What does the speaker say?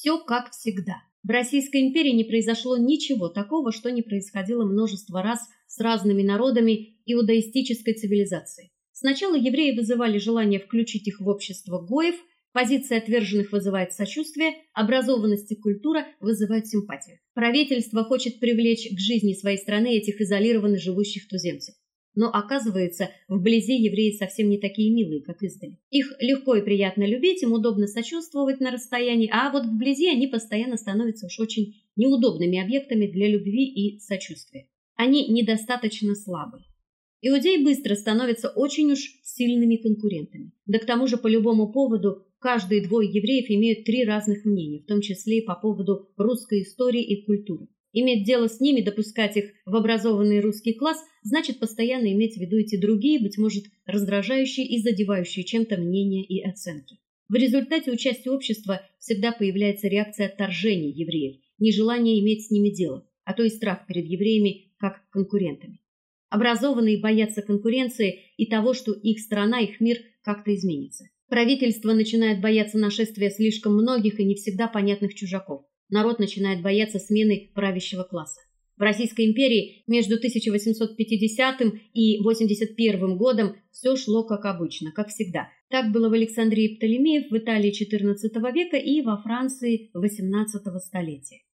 Все как всегда. В Российской империи не произошло ничего такого, что не происходило множество раз с разными народами иудаистической цивилизации. Сначала евреи вызывали желание включить их в общество гоев, позиция отверженных вызывает сочувствие, образованность и культура вызывают симпатию. Правительство хочет привлечь к жизни своей страны этих изолированно живущих туземцев. Но оказывается, вблизи евреи совсем не такие милые, как издали. Их легко и приятно любить, им удобно сочувствовать на расстоянии, а вот вблизи они постоянно становятся уж очень неудобными объектами для любви и сочувствия. Они недостаточно слабы. Иудеи быстро становятся очень уж сильными конкурентами. Да к тому же по любому поводу каждые двое евреев имеют три разных мнения, в том числе и по поводу русской истории и культуры. Иметь дело с ними, допускать их в образованный русский класс, значит постоянно иметь в виду эти другие, быть может, раздражающие и задевающие чем-то мнения и оценки. В результате у части общества всегда появляется реакция отторжения евреев, нежелание иметь с ними дело, а то и страх перед евреями как конкурентами. Образованные боятся конкуренции и того, что их страна, их мир как-то изменится. Правительство начинает бояться нашествия слишком многих и не всегда понятных чужаков народ начинает бояться смены правящего класса. В Российской империи между 1850 и 81 годом все шло как обычно, как всегда. Так было в Александрии Птолемеев, в Италии XIV века и во Франции XVIII столетия.